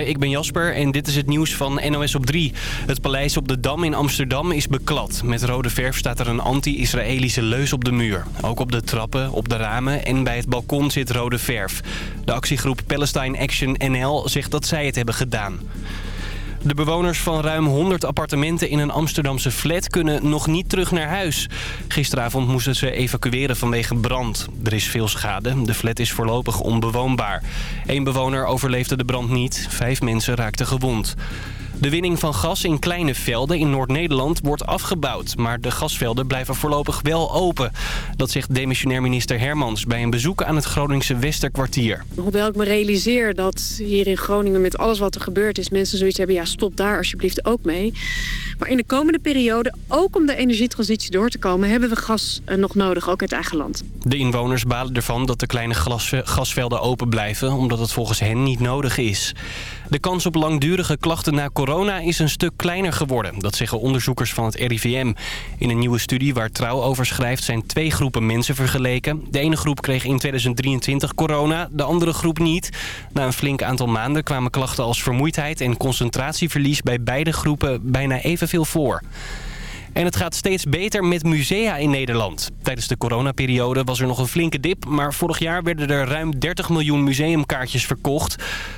Ik ben Jasper en dit is het nieuws van NOS op 3. Het paleis op de Dam in Amsterdam is beklad. Met rode verf staat er een anti-Israëlische leus op de muur. Ook op de trappen, op de ramen en bij het balkon zit rode verf. De actiegroep Palestine Action NL zegt dat zij het hebben gedaan. De bewoners van ruim 100 appartementen in een Amsterdamse flat kunnen nog niet terug naar huis. Gisteravond moesten ze evacueren vanwege brand. Er is veel schade. De flat is voorlopig onbewoonbaar. Eén bewoner overleefde de brand niet. Vijf mensen raakten gewond. De winning van gas in kleine velden in Noord-Nederland wordt afgebouwd. Maar de gasvelden blijven voorlopig wel open. Dat zegt demissionair minister Hermans bij een bezoek aan het Groningse Westerkwartier. Hoewel ik me realiseer dat hier in Groningen met alles wat er gebeurd is... mensen zoiets hebben, ja stop daar alsjeblieft ook mee. Maar in de komende periode, ook om de energietransitie door te komen... hebben we gas eh, nog nodig, ook uit eigen land. De inwoners balen ervan dat de kleine gasvelden open blijven... omdat het volgens hen niet nodig is. De kans op langdurige klachten na corona is een stuk kleiner geworden. Dat zeggen onderzoekers van het RIVM. In een nieuwe studie waar Trouw over schrijft zijn twee groepen mensen vergeleken. De ene groep kreeg in 2023 corona, de andere groep niet. Na een flink aantal maanden kwamen klachten als vermoeidheid en concentratieverlies bij beide groepen bijna evenveel voor. En het gaat steeds beter met musea in Nederland. Tijdens de coronaperiode was er nog een flinke dip... maar vorig jaar werden er ruim 30 miljoen museumkaartjes verkocht.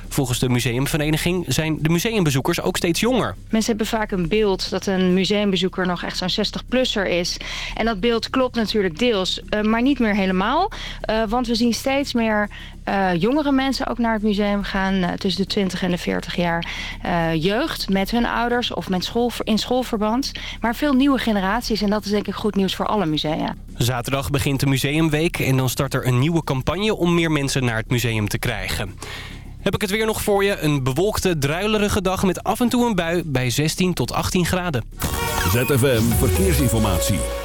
Volgens de museumvereniging zijn de museumbezoekers ook steeds jonger. Mensen hebben vaak een beeld dat een museumbezoeker nog echt zo'n 60-plusser is. En dat beeld klopt natuurlijk deels, eh, maar niet meer helemaal. Uh, want we zien steeds meer uh, jongere mensen ook naar het museum gaan. tussen de 20 en de 40 jaar jeugd met hun ouders of met school, in schoolverband. Maar veel nieuwe generaties en dat is denk ik goed nieuws voor alle musea. Zaterdag begint de Museumweek en dan start er een nieuwe campagne om meer mensen naar het museum te krijgen. Heb ik het weer nog voor je. Een bewolkte, druilerige dag met af en toe een bui bij 16 tot 18 graden. ZFM Verkeersinformatie.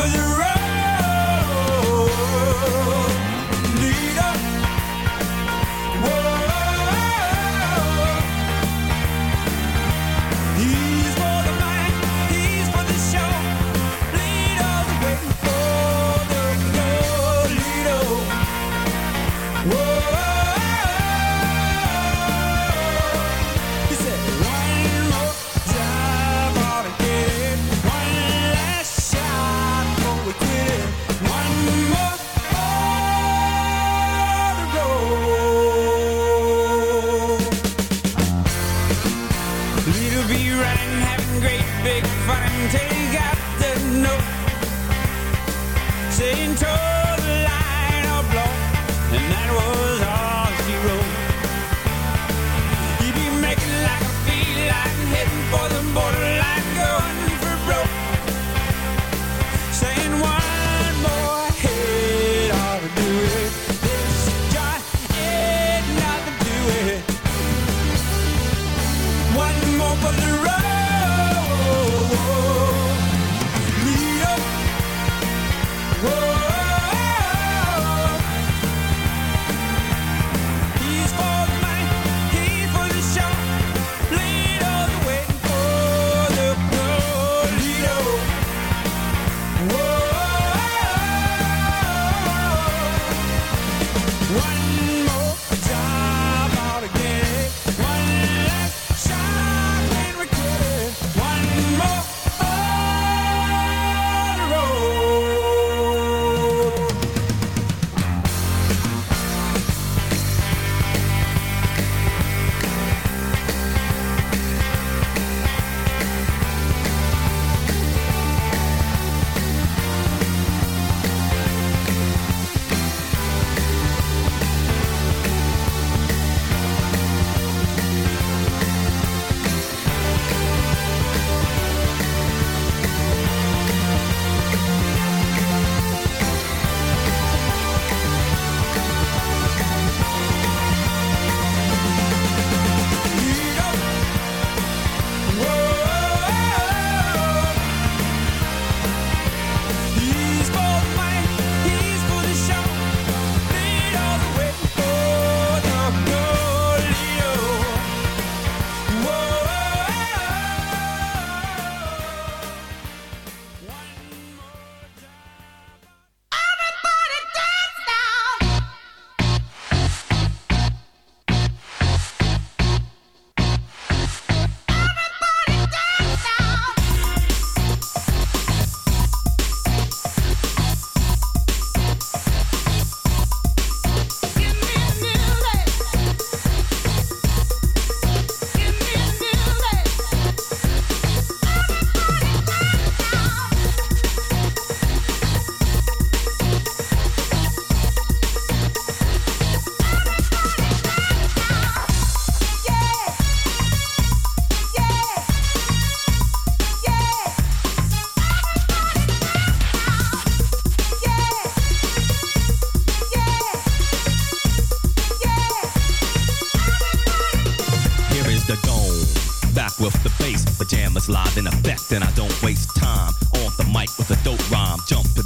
For the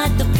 Damn what the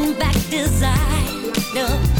Holding back desire. No.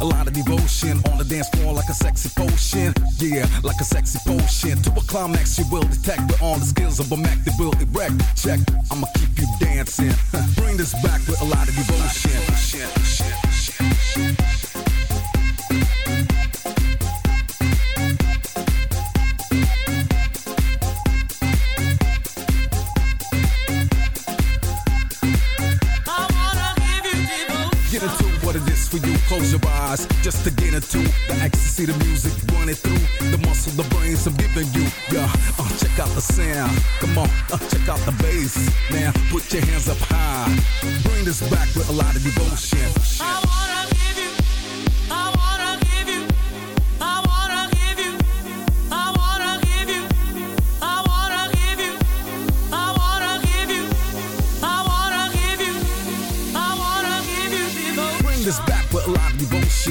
A lot of devotion on the dance floor like a sexy potion. Yeah, like a sexy potion. To a climax, you will detect with all the skills of a Mac that will erect. Check, through the muscle, the brains I'm giving you. Yeah, uh, check out the sound. Come on, uh, check out the bass. Now put your hands up high. Bring this back with a lot of devotion. I wanna give you. I wanna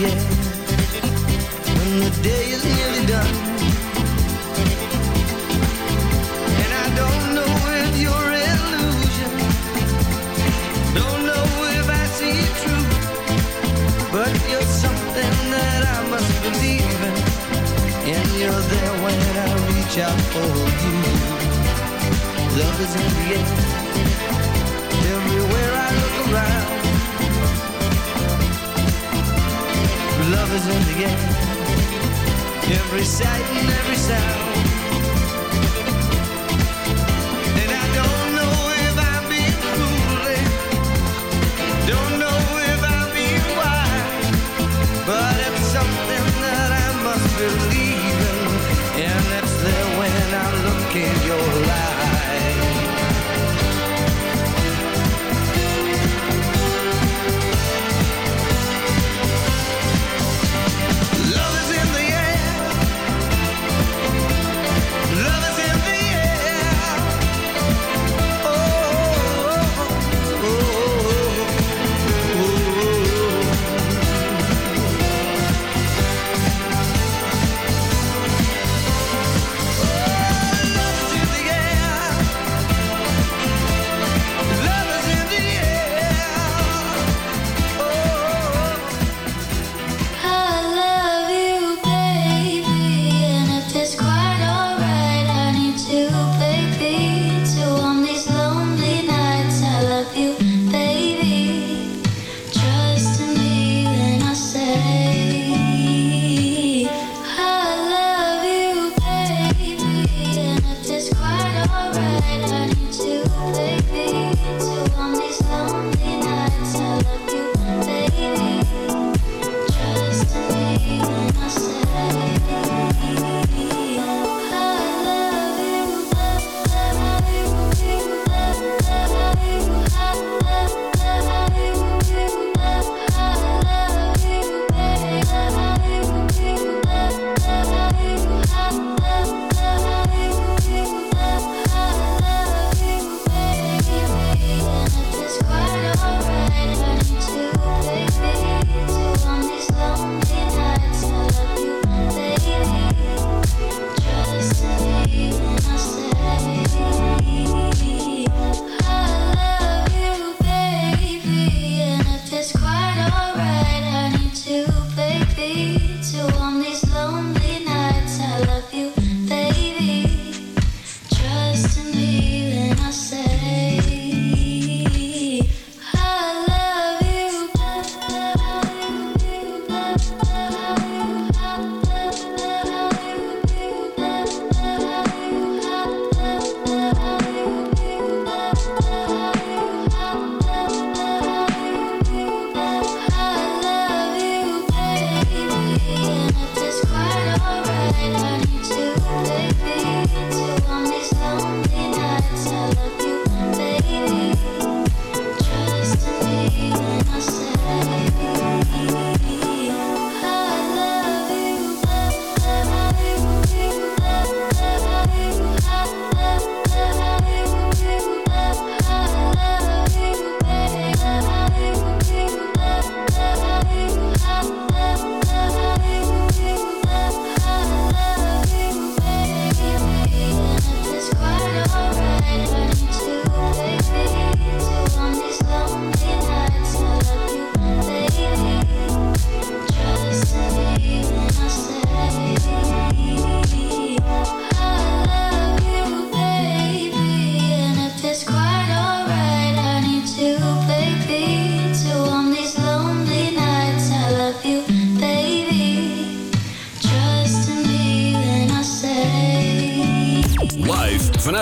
When the day is believing, and it's there when I look in your eyes.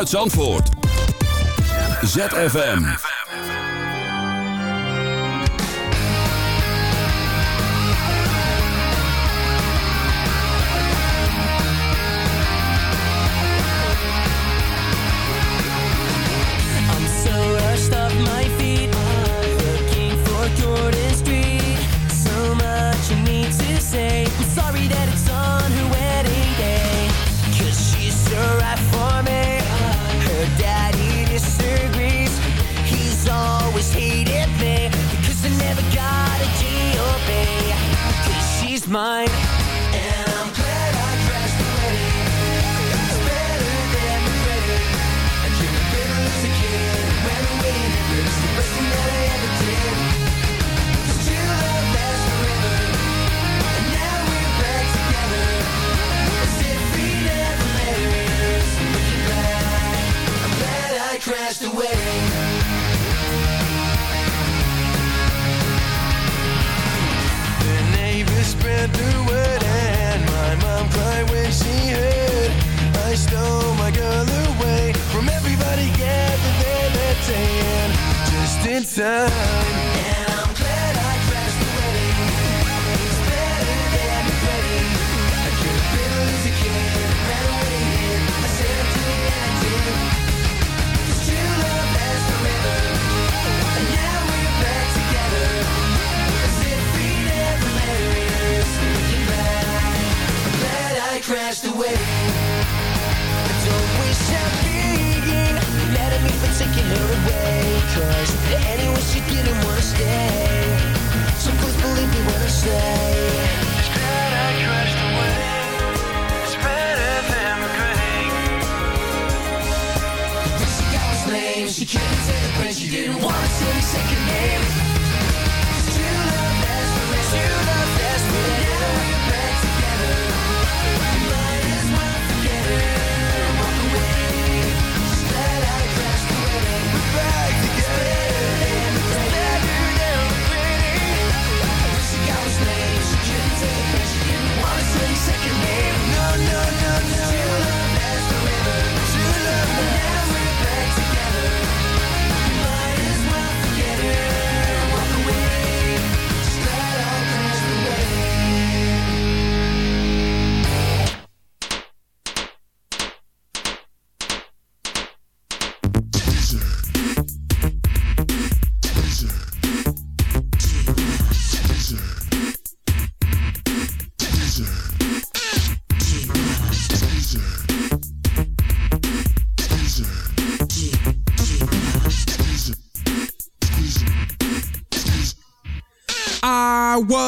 Zandvoort. ZFM.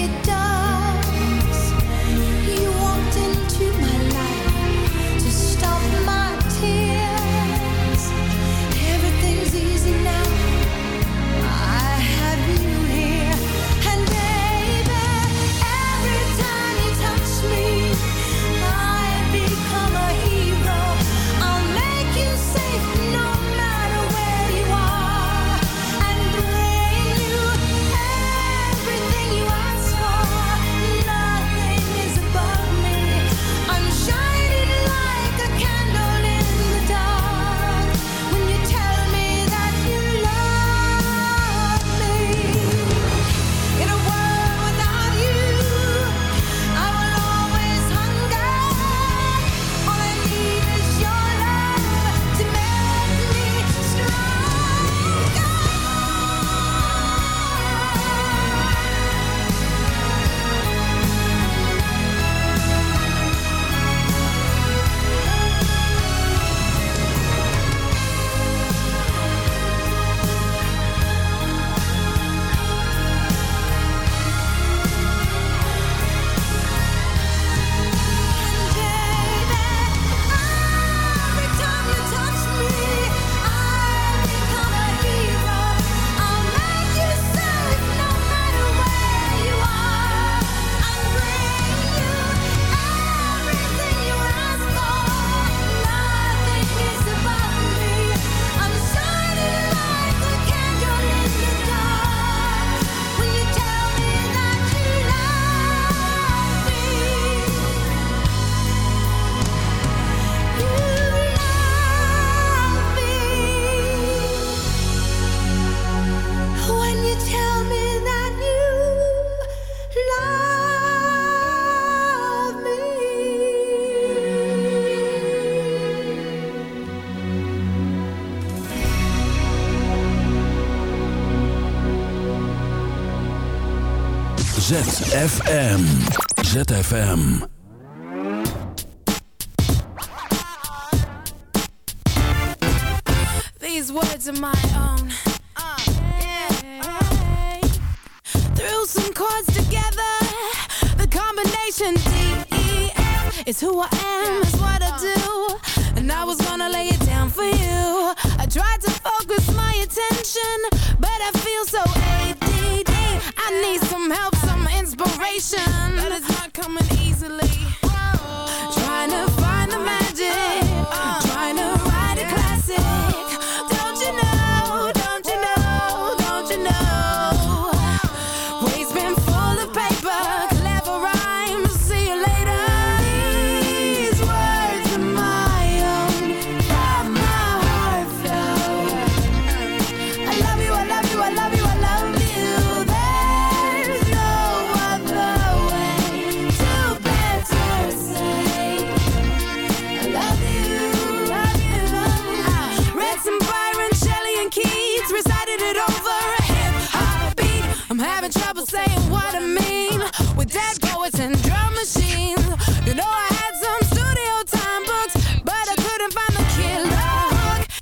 it ZFM. ZFM.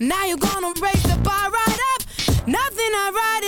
Now you're gonna raise the bar right up. Nothing I write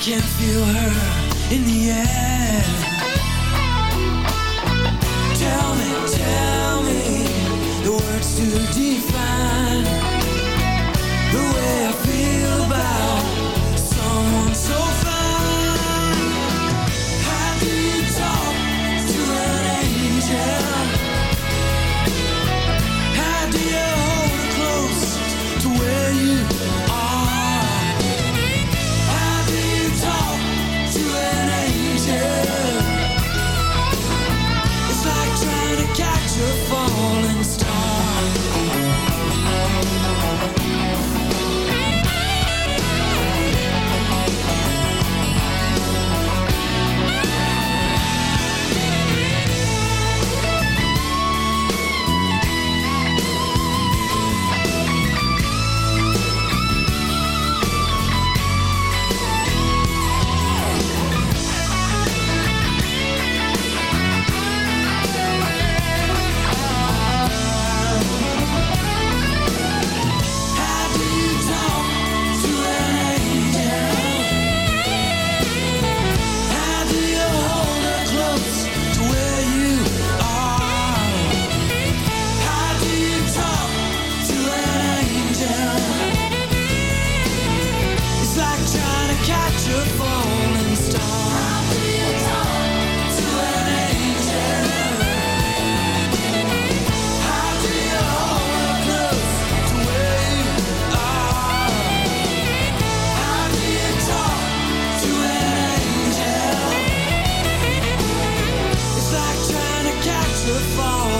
can feel her in the air. Tell me, tell me the words to define the way I feel about someone so fine. Catch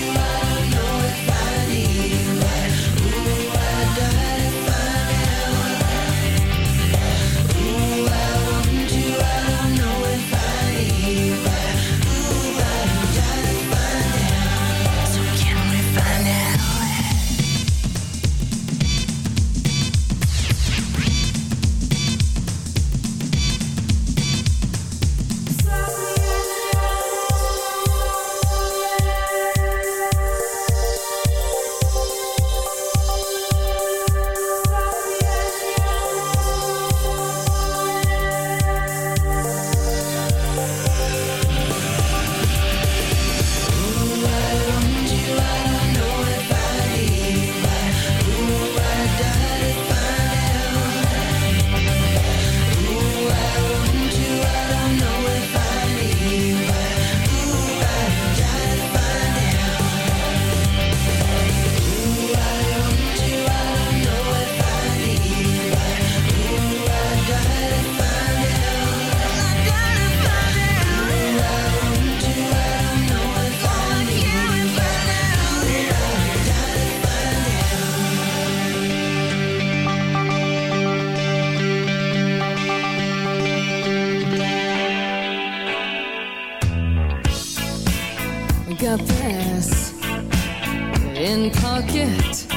Pocket.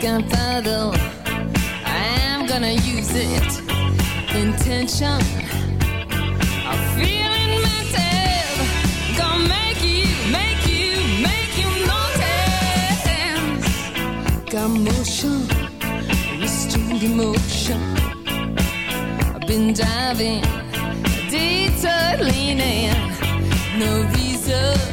Gunpowder. I'm gonna use it. Intention. I'm feeling mental. Gonna make you, make you, make you notice. Got motion, restrained emotion. I've been diving, detour. No reason,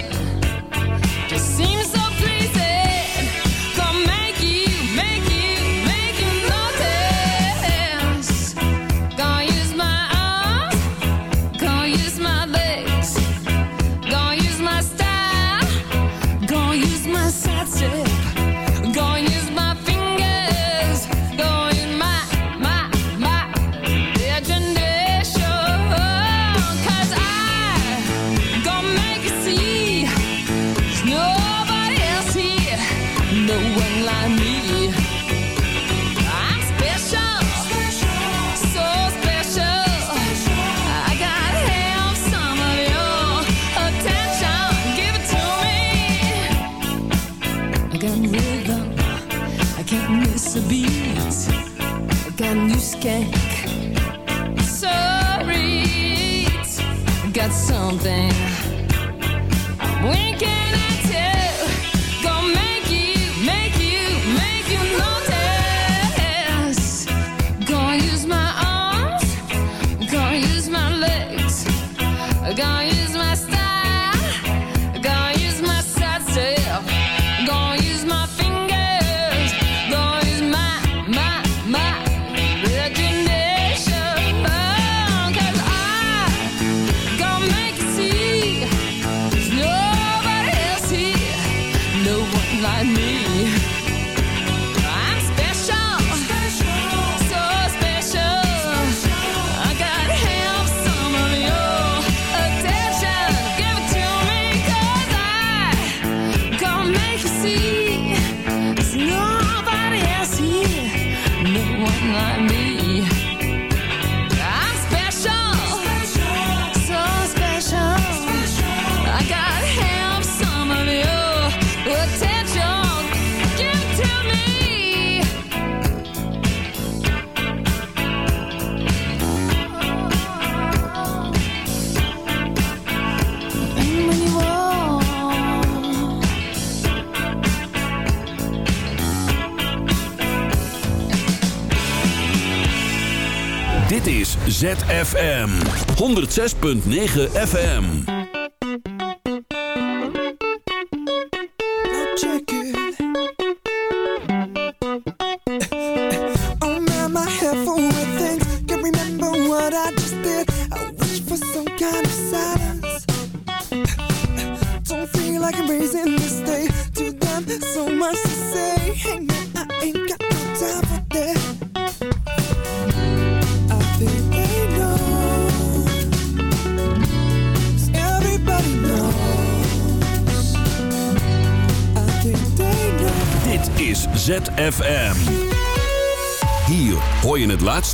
ZFM 106.9 FM.